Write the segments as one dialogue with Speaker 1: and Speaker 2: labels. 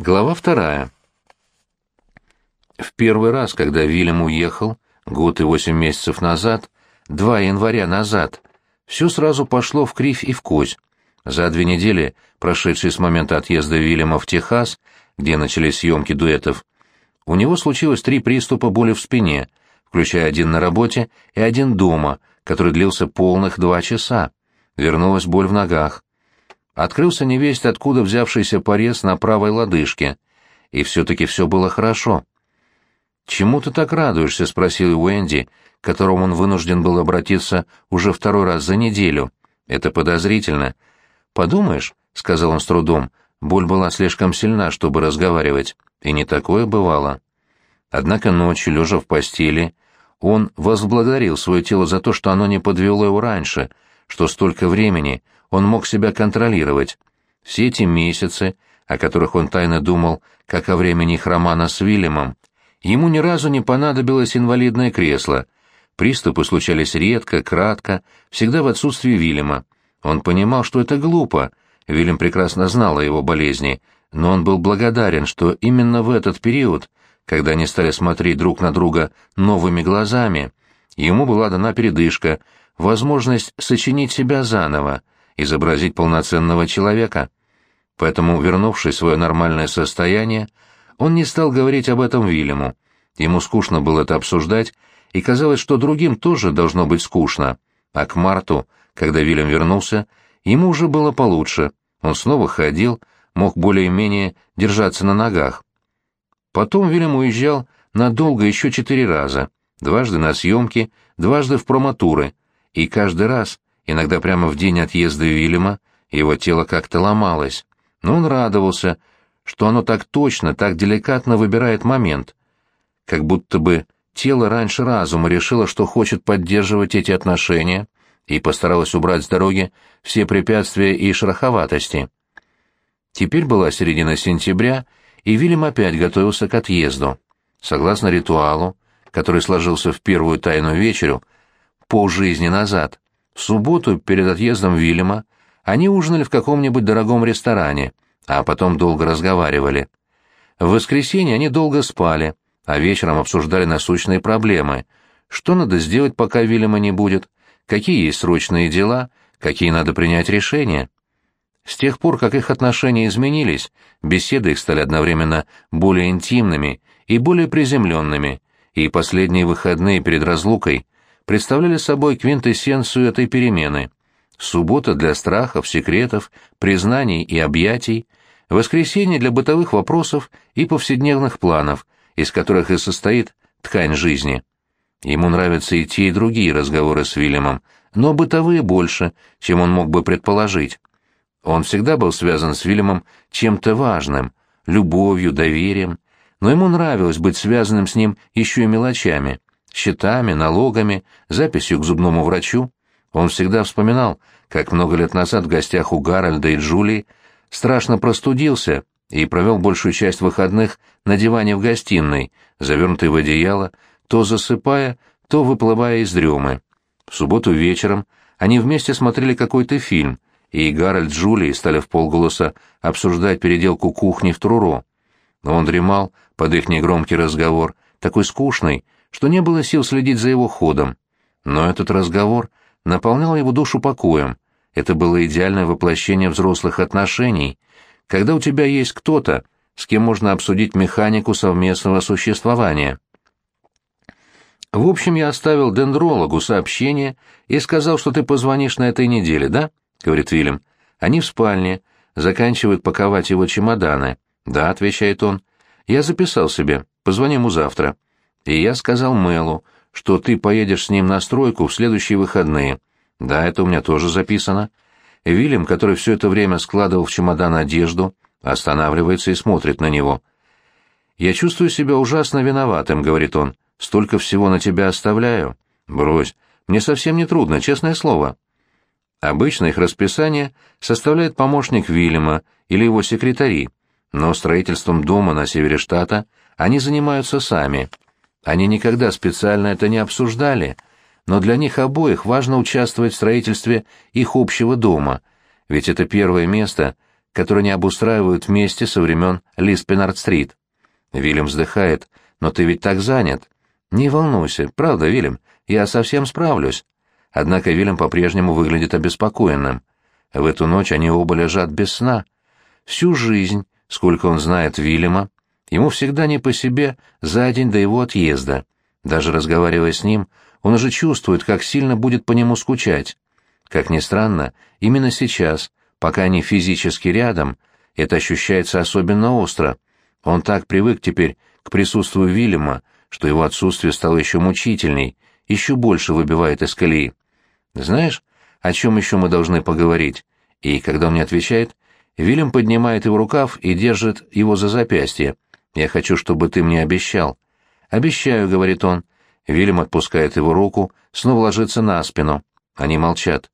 Speaker 1: Глава вторая. В первый раз, когда Вильям уехал, год и восемь месяцев назад, два января назад, все сразу пошло в кривь и в кось. За две недели, прошедшие с момента отъезда Вильяма в Техас, где начались съемки дуэтов, у него случилось три приступа боли в спине, включая один на работе и один дома, который длился полных два часа. Вернулась боль в ногах открылся невесть откуда взявшийся порез на правой лодыжке, и все-таки все было хорошо. «Чему ты так радуешься?» — спросил Уэнди, к которому он вынужден был обратиться уже второй раз за неделю. «Это подозрительно». «Подумаешь», — сказал он с трудом, — боль была слишком сильна, чтобы разговаривать, и не такое бывало. Однако ночью, лежа в постели, он возблагодарил свое тело за то, что оно не подвело его раньше, что столько времени — он мог себя контролировать. Все эти месяцы, о которых он тайно думал, как о времени их романа с Вильямом, ему ни разу не понадобилось инвалидное кресло. Приступы случались редко, кратко, всегда в отсутствии Вильяма. Он понимал, что это глупо. Вильям прекрасно знал о его болезни, но он был благодарен, что именно в этот период, когда они стали смотреть друг на друга новыми глазами, ему была дана передышка, возможность сочинить себя заново, изобразить полноценного человека. Поэтому, вернувшись в свое нормальное состояние, он не стал говорить об этом Вильяму. Ему скучно было это обсуждать, и казалось, что другим тоже должно быть скучно. А к марту, когда Вильям вернулся, ему уже было получше. Он снова ходил, мог более-менее держаться на ногах. Потом Вильям уезжал надолго еще четыре раза. Дважды на съемки, дважды в промотуры. И каждый раз Иногда прямо в день отъезда Вильяма его тело как-то ломалось, но он радовался, что оно так точно, так деликатно выбирает момент. Как будто бы тело раньше разума решило, что хочет поддерживать эти отношения, и постаралось убрать с дороги все препятствия и шероховатости. Теперь была середина сентября, и Вильям опять готовился к отъезду. Согласно ритуалу, который сложился в первую тайную вечерю, полжизни назад, в субботу, перед отъездом Вильяма, они ужинали в каком-нибудь дорогом ресторане, а потом долго разговаривали. В воскресенье они долго спали, а вечером обсуждали насущные проблемы. Что надо сделать, пока Вильяма не будет? Какие есть срочные дела? Какие надо принять решения? С тех пор, как их отношения изменились, беседы их стали одновременно более интимными и более приземленными, и последние выходные перед разлукой представляли собой квинтэссенцию этой перемены. Суббота для страхов, секретов, признаний и объятий, воскресенье для бытовых вопросов и повседневных планов, из которых и состоит ткань жизни. Ему нравятся и те, и другие разговоры с Вильямом, но бытовые больше, чем он мог бы предположить. Он всегда был связан с Вильямом чем-то важным, любовью, доверием, но ему нравилось быть связанным с ним еще и мелочами счетами, налогами, записью к зубному врачу. Он всегда вспоминал, как много лет назад в гостях у Гарольда и Джулии страшно простудился и провел большую часть выходных на диване в гостиной, завернутый в одеяло, то засыпая, то выплывая из дремы. В субботу вечером они вместе смотрели какой-то фильм, и Гарольд с Джулией стали в полголоса обсуждать переделку кухни в Труро. Он дремал под их негромкий разговор, такой скучный, что не было сил следить за его ходом. Но этот разговор наполнял его душу покоем. Это было идеальное воплощение взрослых отношений, когда у тебя есть кто-то, с кем можно обсудить механику совместного существования. В общем, я оставил дендрологу сообщение и сказал, что ты позвонишь на этой неделе, да? — говорит Вильям. Они в спальне, заканчивают паковать его чемоданы. Да, — отвечает он. Я записал себе, позвони ему завтра и я сказал Мэлу, что ты поедешь с ним на стройку в следующие выходные. Да, это у меня тоже записано. Вильям, который все это время складывал в чемодан одежду, останавливается и смотрит на него. «Я чувствую себя ужасно виноватым», — говорит он. «Столько всего на тебя оставляю». «Брось, мне совсем не трудно, честное слово». Обычно их расписание составляет помощник Вильяма или его секретари, но строительством дома на севере штата они занимаются сами. Они никогда специально это не обсуждали, но для них обоих важно участвовать в строительстве их общего дома, ведь это первое место, которые они обустраивают вместе со времен Лиспенард-стрит. Вильям вздыхает. «Но ты ведь так занят». «Не волнуйся, правда, Вильям, я совсем справлюсь». Однако Вильям по-прежнему выглядит обеспокоенным. В эту ночь они оба лежат без сна. Всю жизнь, сколько он знает Вильяма, ему всегда не по себе за день до его отъезда. Даже разговаривая с ним, он уже чувствует, как сильно будет по нему скучать. Как ни странно, именно сейчас, пока они физически рядом, это ощущается особенно остро. Он так привык теперь к присутствию Вильяма, что его отсутствие стало еще мучительней, еще больше выбивает из колеи. «Знаешь, о чем еще мы должны поговорить?» И, когда он не отвечает, Вильям поднимает его рукав и держит его за запястье. «Я хочу, чтобы ты мне обещал». «Обещаю», — говорит он. Вильям отпускает его руку, снова ложится на спину. Они молчат.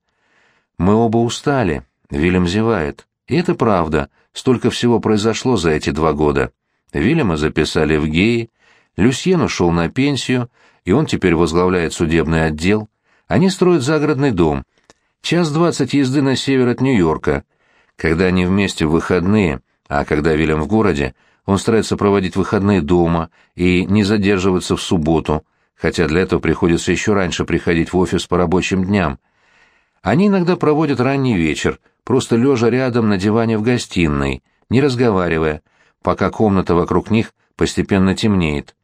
Speaker 1: «Мы оба устали», — Вильям зевает. И это правда, столько всего произошло за эти два года. Вильяма записали в ГЕИ, Люсьен ушел на пенсию, и он теперь возглавляет судебный отдел. Они строят загородный дом. Час двадцать езды на север от Нью-Йорка. Когда они вместе в выходные, а когда Вильям в городе, он старается проводить выходные дома и не задерживаться в субботу, хотя для этого приходится еще раньше приходить в офис по рабочим дням. Они иногда проводят ранний вечер, просто лежа рядом на диване в гостиной, не разговаривая, пока комната вокруг них постепенно темнеет.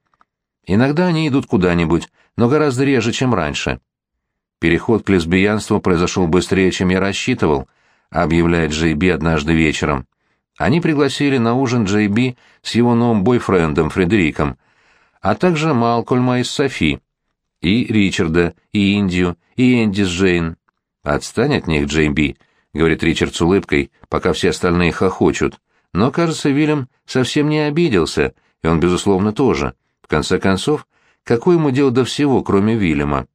Speaker 1: Иногда они идут куда-нибудь, но гораздо реже, чем раньше. Переход к лесбиянству произошел быстрее, чем я рассчитывал, объявляет Джей Би однажды вечером. Они пригласили на ужин Джей Би с его новым бойфрендом Фредериком, а также Малкольма из Софи, и Ричарда, и Индию, и Энди с Джейн. «Отстань от них, Джей Би», — говорит Ричард с улыбкой, пока все остальные хохочут. Но, кажется, Вильям совсем не обиделся, и он, безусловно, тоже. В конце концов, какое ему дело до всего, кроме Вильяма?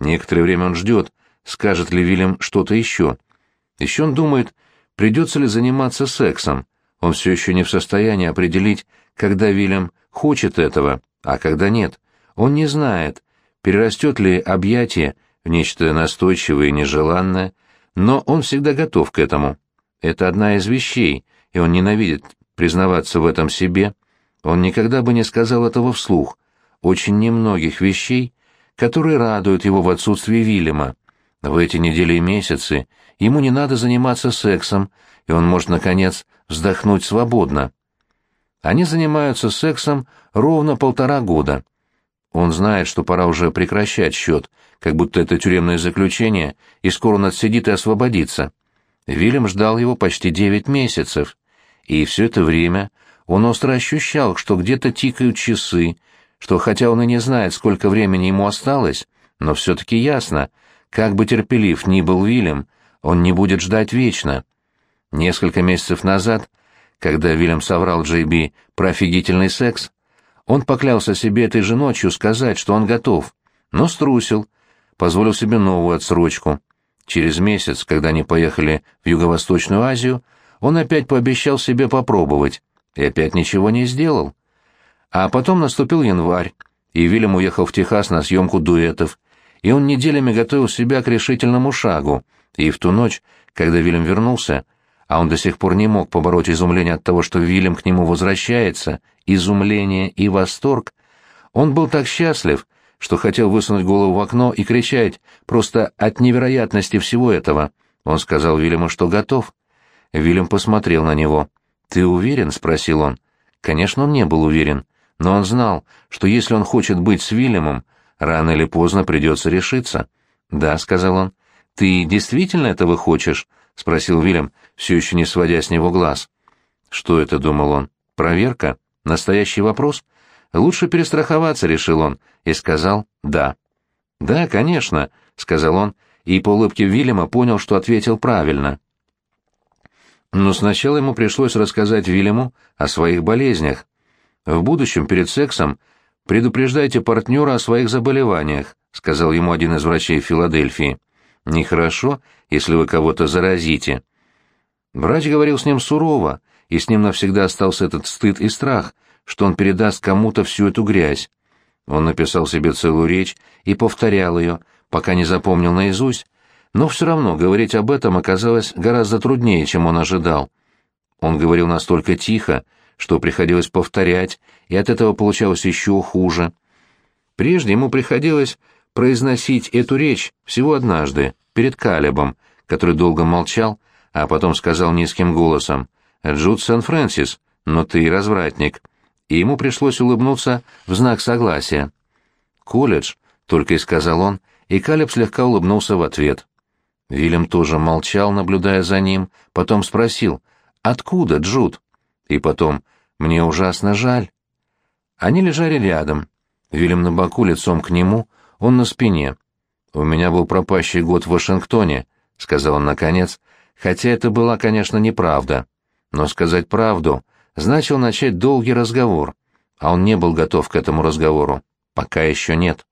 Speaker 1: Некоторое время он ждет, скажет ли Вильям что-то еще. Еще он думает, придется ли заниматься сексом. Он все еще не в состоянии определить, когда Вильям хочет этого, а когда нет. Он не знает, перерастет ли объятие в нечто настойчивое и нежеланное, но он всегда готов к этому. Это одна из вещей, и он ненавидит признаваться в этом себе. Он никогда бы не сказал этого вслух. Очень немногих вещей, которые радуют его в отсутствии Вильяма. В эти недели и месяцы ему не надо заниматься сексом, и он может, наконец, вздохнуть свободно. Они занимаются сексом ровно полтора года. Он знает, что пора уже прекращать счет, как будто это тюремное заключение, и скоро он отсидит и освободится. Вильям ждал его почти девять месяцев, и все это время он остро ощущал, что где-то тикают часы, что хотя он и не знает, сколько времени ему осталось, но все-таки ясно, как бы терпелив ни был Вильям, он не будет ждать вечно. Несколько месяцев назад, когда Вильям соврал Джей про офигительный секс, он поклялся себе этой же ночью сказать, что он готов, но струсил, позволил себе новую отсрочку. Через месяц, когда они поехали в Юго-Восточную Азию, он опять пообещал себе попробовать, и опять ничего не сделал. А потом наступил январь, и Вильям уехал в Техас на съемку дуэтов, и он неделями готовил себя к решительному шагу, и в ту ночь, когда Вильям вернулся, а он до сих пор не мог побороть изумление от того, что Вильям к нему возвращается, изумление и восторг, он был так счастлив, что хотел высунуть голову в окно и кричать просто от невероятности всего этого. Он сказал Вильяму, что готов. Вильям посмотрел на него. «Ты уверен?» — спросил он. Конечно, он не был уверен, но он знал, что если он хочет быть с Вильямом, рано или поздно придется решиться. «Да», — сказал он. «Ты действительно этого хочешь?» — спросил Вильям, все еще не сводя с него глаз. «Что это?» — думал он. «Проверка? Настоящий вопрос?» «Лучше перестраховаться», — решил он, и сказал «да». «Да, конечно», — сказал он, и по улыбке Вильяма понял, что ответил правильно. Но сначала ему пришлось рассказать Вильяму о своих болезнях. В будущем, перед сексом, предупреждайте партнера о своих заболеваниях, сказал ему один из врачей Филадельфии. Нехорошо, если вы кого-то заразите. Врач говорил с ним сурово, и с ним навсегда остался этот стыд и страх, что он передаст кому-то всю эту грязь. Он написал себе целую речь и повторял ее, пока не запомнил наизусть, но все равно говорить об этом оказалось гораздо труднее, чем он ожидал. Он говорил настолько тихо, что приходилось повторять, и от этого получалось еще хуже. Прежде ему приходилось произносить эту речь всего однажды, перед Калебом, который долго молчал, а потом сказал низким голосом «Джуд Сан-Фрэнсис, но ты развратник». И ему пришлось улыбнуться в знак согласия. «Колледж», — только и сказал он, и Калеб слегка улыбнулся в ответ. Вильям тоже молчал, наблюдая за ним, потом спросил «Откуда, Джуд?» И потом «Мне ужасно жаль». Они лежали рядом. Вильям на боку, лицом к нему, он на спине. «У меня был пропащий год в Вашингтоне», — сказал он наконец, хотя это была, конечно, неправда. Но сказать правду значил начать долгий разговор, а он не был готов к этому разговору. Пока еще нет.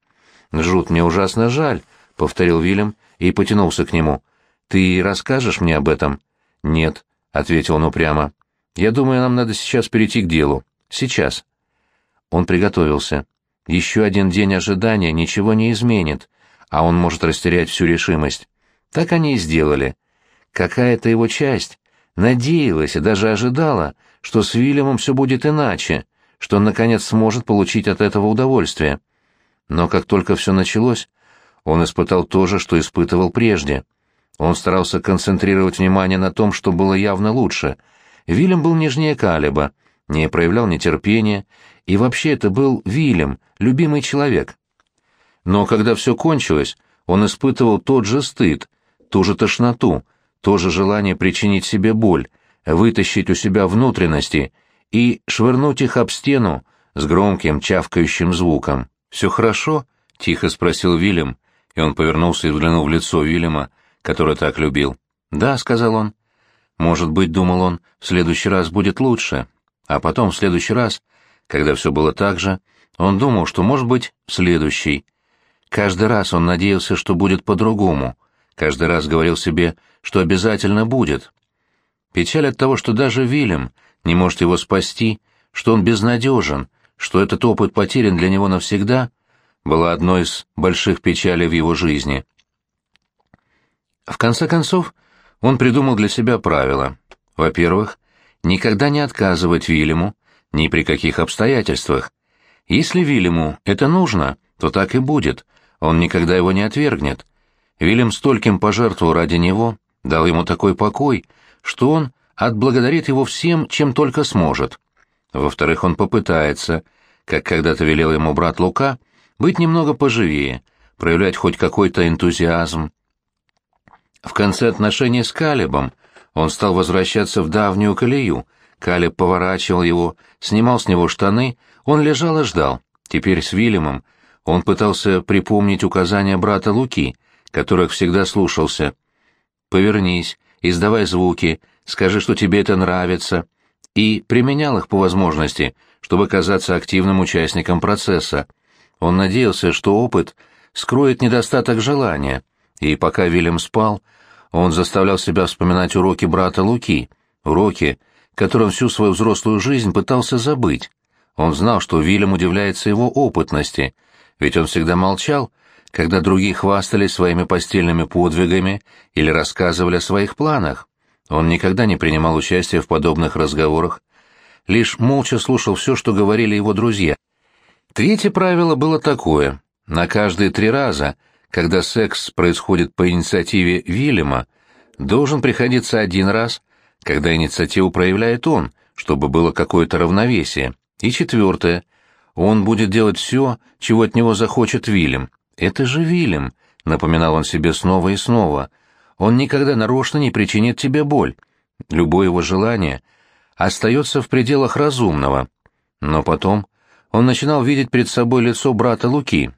Speaker 1: «Джуд, мне ужасно жаль», — повторил Вильям и потянулся к нему. «Ты расскажешь мне об этом?» «Нет», — ответил он упрямо. «Я думаю, нам надо сейчас перейти к делу. Сейчас». Он приготовился. Еще один день ожидания ничего не изменит, а он может растерять всю решимость. Так они и сделали. Какая-то его часть надеялась и даже ожидала, что с Вильямом все будет иначе, что он, наконец, сможет получить от этого удовольствие. Но как только все началось, он испытал то же, что испытывал прежде. Он старался концентрировать внимание на том, что было явно лучше. Вильям был нежнее Калиба, не проявлял нетерпения, и вообще это был Вильям, любимый человек. Но когда все кончилось, он испытывал тот же стыд, ту же тошноту, то же желание причинить себе боль, вытащить у себя внутренности и швырнуть их об стену с громким чавкающим звуком. «Все хорошо?» — тихо спросил Вильям, и он повернулся и взглянул в лицо Вильяма, который так любил. «Да», — сказал он. «Может быть, — думал он, — в следующий раз будет лучше. А потом, в следующий раз, когда все было так же, он думал, что, может быть, следующий. Каждый раз он надеялся, что будет по-другому. Каждый раз говорил себе, что обязательно будет. Печаль от того, что даже Вильям не может его спасти, что он безнадежен, что этот опыт потерян для него навсегда, была одной из больших печалей в его жизни. В конце концов, он придумал для себя правила. Во-первых, никогда не отказывать Вильяму ни при каких обстоятельствах. Если Вильяму это нужно, то так и будет, он никогда его не отвергнет. Вильям стольким пожертвовал ради него, дал ему такой покой, что он отблагодарит его всем, чем только сможет. Во-вторых, он попытается, как когда-то велел ему брат Лука, быть немного поживее, проявлять хоть какой-то энтузиазм. В конце отношений с Калебом он стал возвращаться в давнюю колею. Калеб поворачивал его, снимал с него штаны, он лежал и ждал. Теперь с Вильямом он пытался припомнить указания брата Луки, которых всегда слушался. «Повернись, издавай звуки, скажи, что тебе это нравится», и применял их по возможности, чтобы казаться активным участником процесса. Он надеялся, что опыт скроет недостаток желания, и пока Вильям спал, он заставлял себя вспоминать уроки брата Луки, уроки, которые он всю свою взрослую жизнь пытался забыть. Он знал, что Вильям удивляется его опытности, ведь он всегда молчал, когда другие хвастались своими постельными подвигами или рассказывали о своих планах. Он никогда не принимал участия в подобных разговорах, лишь молча слушал все, что говорили его друзья. Третье правило было такое. На каждые три раза, когда секс происходит по инициативе Вильяма, должен приходиться один раз, когда инициативу проявляет он, чтобы было какое-то равновесие. И четвертое. Он будет делать все, чего от него захочет Вильям. Это же Вильям, напоминал он себе снова и снова. Он никогда нарочно не причинит тебе боль. Любое его желание остается в пределах разумного. Но потом он начинал видеть перед собой лицо брата Луки.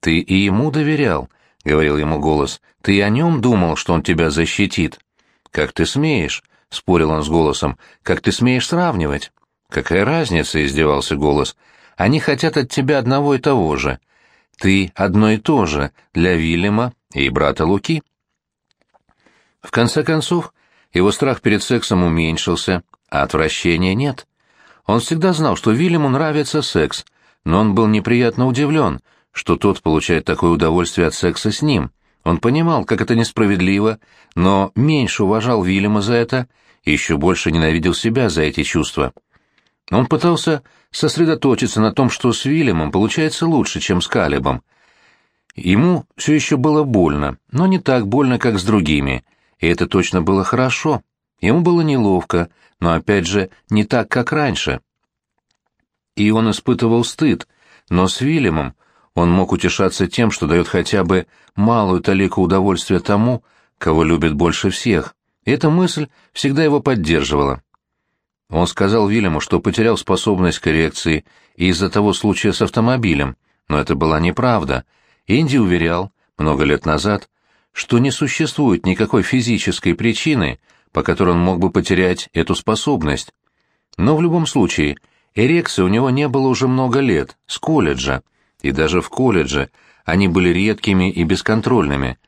Speaker 1: «Ты и ему доверял», — говорил ему голос. «Ты о нем думал, что он тебя защитит». «Как ты смеешь?» — спорил он с голосом. «Как ты смеешь сравнивать?» «Какая разница?» — издевался голос. «Они хотят от тебя одного и того же. Ты одно и то же для Вильяма и брата Луки». В конце концов, его страх перед сексом уменьшился, а отвращения нет. Он всегда знал, что Вильяму нравится секс, но он был неприятно удивлен, что тот получает такое удовольствие от секса с ним. Он понимал, как это несправедливо, но меньше уважал Вильяма за это, и еще больше ненавидел себя за эти чувства. Он пытался сосредоточиться на том, что с Вильямом получается лучше, чем с Калебом. Ему все еще было больно, но не так больно, как с другими, и это точно было хорошо. Ему было неловко, но опять же не так, как раньше. И он испытывал стыд, но с Вильямом он мог утешаться тем, что дает хотя бы малую талику удовольствия тому, кого любит больше всех. Эта мысль всегда его поддерживала. Он сказал Вильяму, что потерял способность к коррекции из-за того случая с автомобилем, но это была неправда. Энди уверял, много лет назад, что не существует никакой физической причины, по которой он мог бы потерять эту способность. Но в любом случае, эрекции у него не было уже много лет, с колледжа, и даже в колледже они были редкими и бесконтрольными.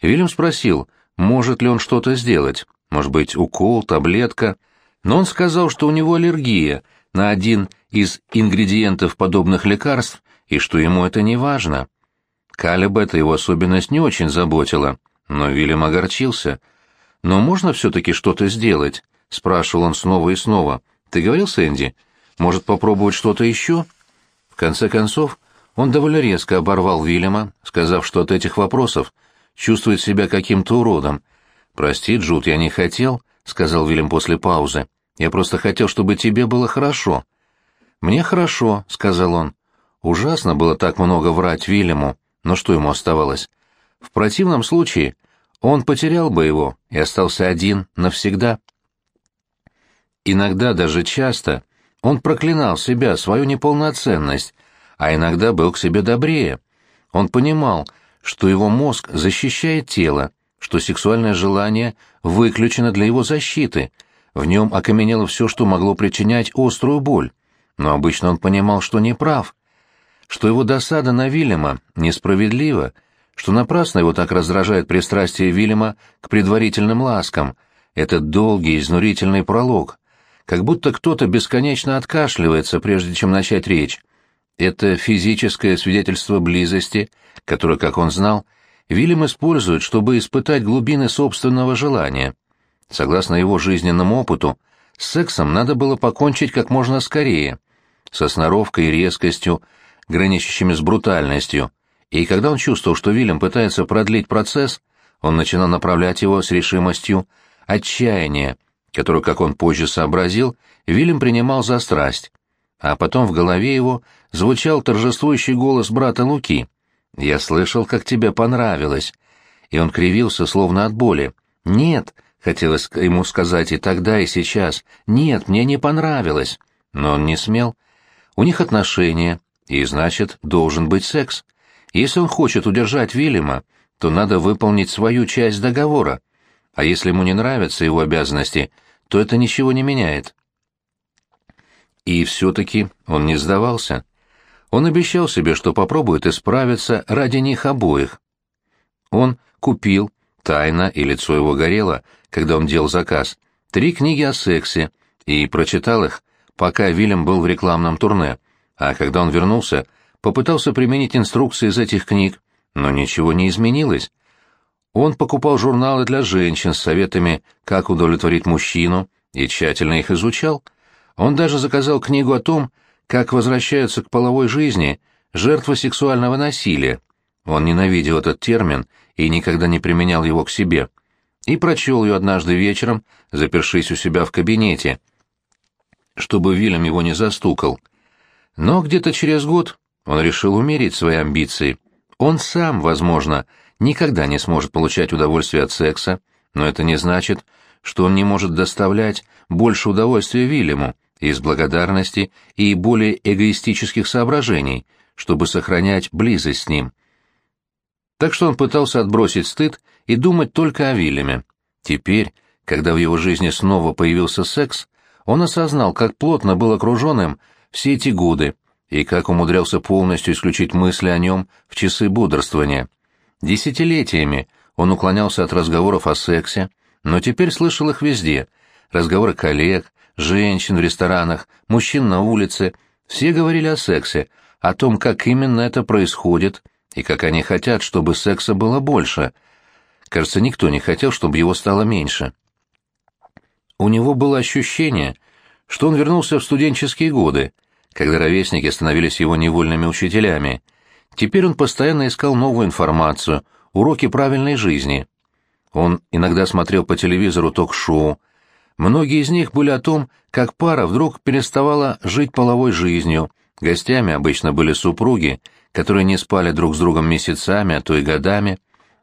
Speaker 1: Вильям спросил, может ли он что-то сделать, может быть, укол, таблетка, но он сказал, что у него аллергия на один из ингредиентов подобных лекарств и что ему это не важно. Калеб эта его особенность не очень заботила, но Вильям огорчился. «Но можно все-таки что-то сделать?» — спрашивал он снова и снова. «Ты говорил с Энди? Может, попробовать что-то еще?» В конце концов, он довольно резко оборвал Вильяма, сказав, что от этих вопросов чувствует себя каким-то уродом. «Прости, Джуд, я не хотел», — сказал Вильям после паузы. Я просто хотел, чтобы тебе было хорошо». «Мне хорошо», — сказал он. Ужасно было так много врать Вильяму, но что ему оставалось? В противном случае он потерял бы его и остался один навсегда. Иногда, даже часто, он проклинал себя, свою неполноценность, а иногда был к себе добрее. Он понимал, что его мозг защищает тело, что сексуальное желание выключено для его защиты — в нем окаменело все, что могло причинять острую боль, но обычно он понимал, что не прав, что его досада на Вильяма несправедлива, что напрасно его так раздражает пристрастие Вильяма к предварительным ласкам, этот долгий, изнурительный пролог, как будто кто-то бесконечно откашливается, прежде чем начать речь. Это физическое свидетельство близости, которое, как он знал, Вильям использует, чтобы испытать глубины собственного желания. Согласно его жизненному опыту, с сексом надо было покончить как можно скорее, со сноровкой и резкостью, граничащими с брутальностью, и когда он чувствовал, что Вильям пытается продлить процесс, он начинал направлять его с решимостью отчаяния, которую, как он позже сообразил, Вильям принимал за страсть. А потом в голове его звучал торжествующий голос брата Луки. «Я слышал, как тебе понравилось». И он кривился, словно от боли. «Нет, Хотелось ему сказать и тогда, и сейчас. «Нет, мне не понравилось». Но он не смел. У них отношения, и, значит, должен быть секс. Если он хочет удержать Вильяма, то надо выполнить свою часть договора. А если ему не нравятся его обязанности, то это ничего не меняет. И все-таки он не сдавался. Он обещал себе, что попробует исправиться ради них обоих. Он купил, тайно, и лицо его горело, когда он делал заказ, три книги о сексе, и прочитал их, пока Вильям был в рекламном турне, а когда он вернулся, попытался применить инструкции из этих книг, но ничего не изменилось. Он покупал журналы для женщин с советами, как удовлетворить мужчину, и тщательно их изучал. Он даже заказал книгу о том, как возвращаются к половой жизни жертвы сексуального насилия. Он ненавидел этот термин и никогда не применял его к себе и прочел ее однажды вечером, запершись у себя в кабинете, чтобы Вильям его не застукал. Но где-то через год он решил умерить свои амбиции. Он сам, возможно, никогда не сможет получать удовольствие от секса, но это не значит, что он не может доставлять больше удовольствия Вильяму из благодарности и более эгоистических соображений, чтобы сохранять близость с ним. Так что он пытался отбросить стыд и думать только о Вильяме. Теперь, когда в его жизни снова появился секс, он осознал, как плотно был окружен им все эти годы и как умудрялся полностью исключить мысли о нем в часы бодрствования. Десятилетиями он уклонялся от разговоров о сексе, но теперь слышал их везде. Разговоры коллег, женщин в ресторанах, мужчин на улице. Все говорили о сексе, о том, как именно это происходит — и как они хотят, чтобы секса было больше. Кажется, никто не хотел, чтобы его стало меньше. У него было ощущение, что он вернулся в студенческие годы, когда ровесники становились его невольными учителями. Теперь он постоянно искал новую информацию, уроки правильной жизни. Он иногда смотрел по телевизору ток-шоу. Многие из них были о том, как пара вдруг переставала жить половой жизнью. Гостями обычно были супруги, которые не спали друг с другом месяцами, а то и годами.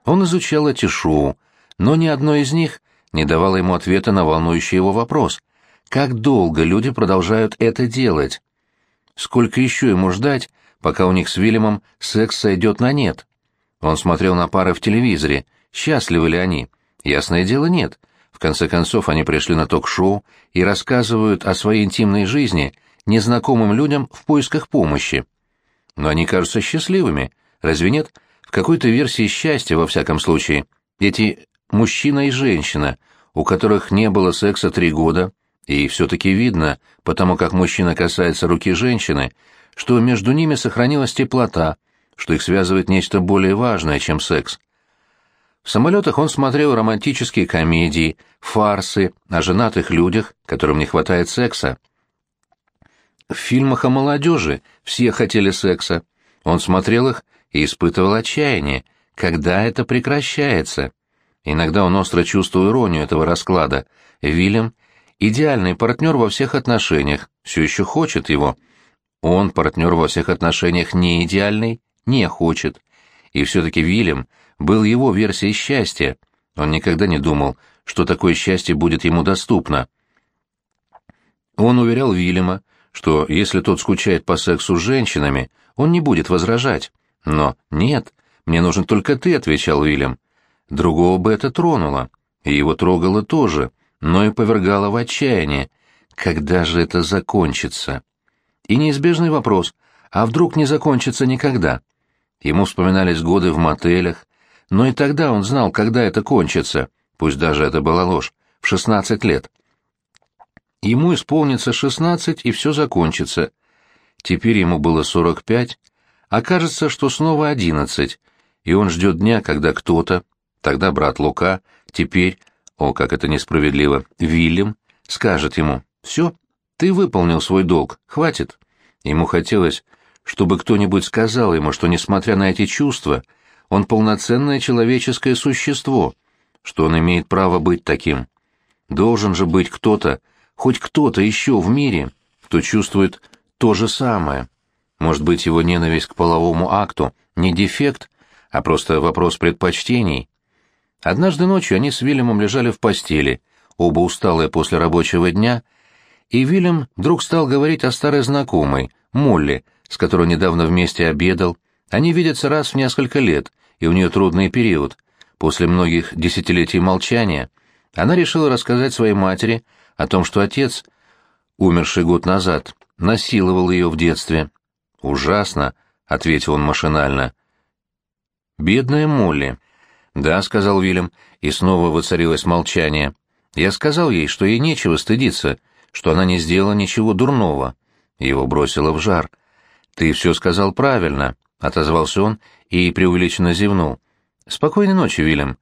Speaker 1: Он изучал эти шоу, но ни одно из них не давало ему ответа на волнующий его вопрос. Как долго люди продолжают это делать? Сколько еще ему ждать, пока у них с Вильямом секс сойдет на нет? Он смотрел на пары в телевизоре. Счастливы ли они? Ясное дело, нет. Конце концов, они пришли на ток-шоу и рассказывают о своей интимной жизни незнакомым людям в поисках помощи. Но они кажутся счастливыми, разве нет? В какой-то версии счастья, во всяком случае. Эти мужчина и женщина, у которых не было секса три года, и все-таки видно, потому как мужчина касается руки женщины, что между ними сохранилась теплота, что их связывает нечто более важное, чем секс. В самолетах он смотрел романтические комедии, фарсы о женатых людях, которым не хватает секса. В фильмах о молодежи все хотели секса. Он смотрел их и испытывал отчаяние. Когда это прекращается? Иногда он остро чувствовал иронию этого расклада. Вильям — идеальный партнер во всех отношениях, все еще хочет его. Он, партнер во всех отношениях, не идеальный, не хочет. И все-таки Вильям был его версией счастья. Он никогда не думал, что такое счастье будет ему доступно. Он уверял Вильяма, что если тот скучает по сексу с женщинами, он не будет возражать. Но нет, мне нужен только ты, отвечал Вильям. Другого бы это тронуло, и его трогало тоже, но и повергало в отчаяние. Когда же это закончится? И неизбежный вопрос, а вдруг не закончится никогда? Ему вспоминались годы в мотелях, но и тогда он знал, когда это кончится, пусть даже это была ложь, в шестнадцать лет. Ему исполнится шестнадцать, и все закончится. Теперь ему было сорок пять, а кажется, что снова одиннадцать, и он ждет дня, когда кто-то, тогда брат Лука, теперь, о, как это несправедливо, Вильям, скажет ему, «Все, ты выполнил свой долг, хватит». Ему хотелось, чтобы кто-нибудь сказал ему, что, несмотря на эти чувства, он полноценное человеческое существо, что он имеет право быть таким. Должен же быть кто-то, хоть кто-то еще в мире, кто чувствует то же самое. Может быть, его ненависть к половому акту не дефект, а просто вопрос предпочтений. Однажды ночью они с Вильямом лежали в постели, оба усталые после рабочего дня, и Вильям вдруг стал говорить о старой знакомой, Молли, с которой недавно вместе обедал. Они видятся раз в несколько лет, и у нее трудный период. После многих десятилетий молчания она решила рассказать своей матери о том, что отец, умерший год назад, насиловал ее в детстве. «Ужасно», — ответил он машинально. «Бедная Молли». «Да», — сказал Вильям, и снова воцарилось молчание. «Я сказал ей, что ей нечего стыдиться, что она не сделала ничего дурного». Его бросило в жар. «Ты все сказал правильно», — отозвался он и преувеличенно зевнул. «Спокойной ночи, Вильям».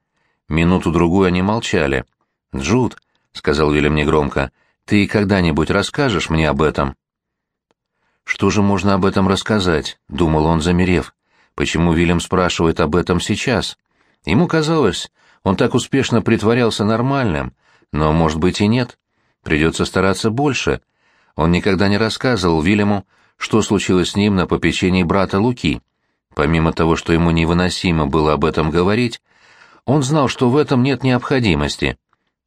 Speaker 1: Минуту-другую они молчали. «Джуд», — сказал Вильям негромко, — «ты когда-нибудь расскажешь мне об этом?» «Что же можно об этом рассказать?» — думал он, замерев. «Почему Вильям спрашивает об этом сейчас?» Ему казалось, он так успешно притворялся нормальным, но, может быть, и нет. Придется стараться больше. Он никогда не рассказывал Вильяму, что случилось с ним на попечении брата Луки. Помимо того, что ему невыносимо было об этом говорить, он знал, что в этом нет необходимости.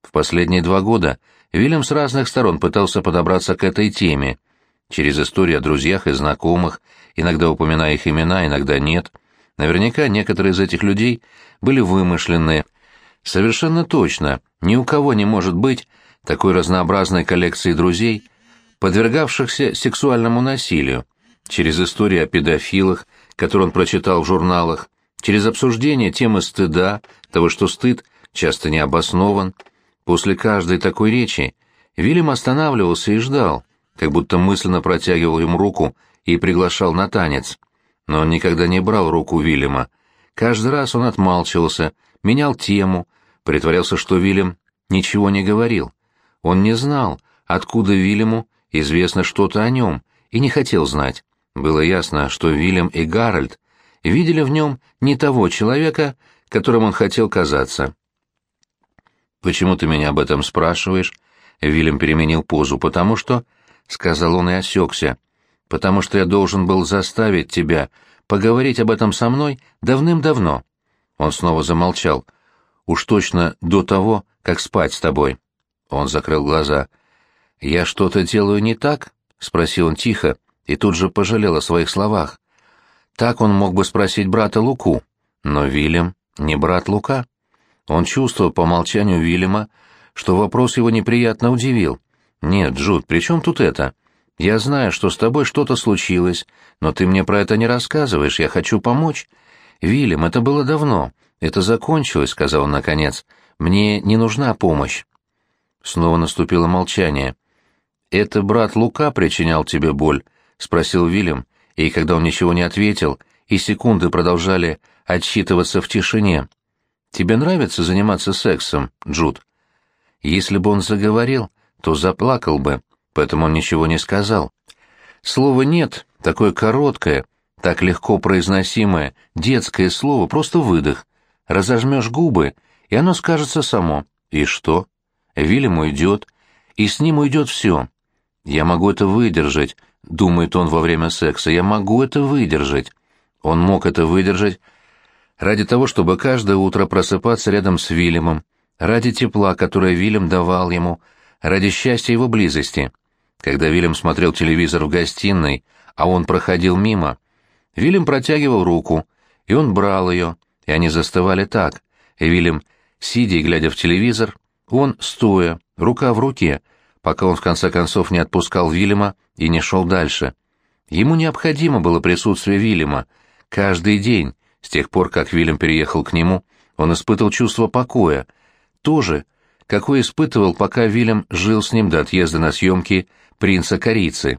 Speaker 1: В последние два года Вильям с разных сторон пытался подобраться к этой теме, через истории о друзьях и знакомых, иногда упоминая их имена, иногда нет. Наверняка некоторые из этих людей были вымышленные. Совершенно точно, ни у кого не может быть такой разнообразной коллекции друзей, подвергавшихся сексуальному насилию, через истории о педофилах, которые он прочитал в журналах, через обсуждение темы стыда, того, что стыд часто не обоснован. После каждой такой речи Вильям останавливался и ждал, как будто мысленно протягивал ему руку и приглашал на танец. Но он никогда не брал руку Вильяма. Каждый раз он отмалчивался, менял тему, притворялся, что Вильям ничего не говорил. Он не знал, откуда Вильяму известно что-то о нем, и не хотел знать. Было ясно, что Вильям и Гарольд видели в нем не того человека, которым он хотел казаться. «Почему ты меня об этом спрашиваешь?» Вильям переменил позу. «Потому что...» — сказал он и осекся. «Потому что я должен был заставить тебя поговорить об этом со мной давным-давно». Он снова замолчал. «Уж точно до того, как спать с тобой». Он закрыл глаза. «Я что-то делаю не так?» — спросил он тихо и тут же пожалел о своих словах. Так он мог бы спросить брата Луку, но Вильям не брат Лука. Он чувствовал по молчанию Вильяма, что вопрос его неприятно удивил. «Нет, Джуд, при чем тут это? Я знаю, что с тобой что-то случилось, но ты мне про это не рассказываешь, я хочу помочь». «Вильям, это было давно. Это закончилось», — сказал он наконец. «Мне не нужна помощь». Снова наступило молчание. «Это брат Лука причинял тебе боль?» — спросил Вильям, и когда он ничего не ответил, и секунды продолжали отсчитываться в тишине. «Тебе нравится заниматься сексом, Джуд?» Если бы он заговорил, то заплакал бы, поэтому он ничего не сказал. Слово «нет», такое короткое, так легко произносимое, детское слово, просто выдох. Разожмешь губы, и оно скажется само. И что? Вильям уйдет, и с ним уйдет все. Я могу это выдержать, — думает он во время секса, — я могу это выдержать. Он мог это выдержать ради того, чтобы каждое утро просыпаться рядом с Вильямом, ради тепла, которое Вильям давал ему, ради счастья его близости. Когда Вильям смотрел телевизор в гостиной, а он проходил мимо, Вильям протягивал руку, и он брал ее, и они застывали так. И Вильям, сидя и глядя в телевизор, он, стоя, рука в руке, — пока он в конце концов не отпускал Вильяма и не шел дальше. Ему необходимо было присутствие Вильяма. Каждый день, с тех пор, как Вильям переехал к нему, он испытывал чувство покоя. То же, какое испытывал, пока Вильям жил с ним до отъезда на съемки «Принца Корицы».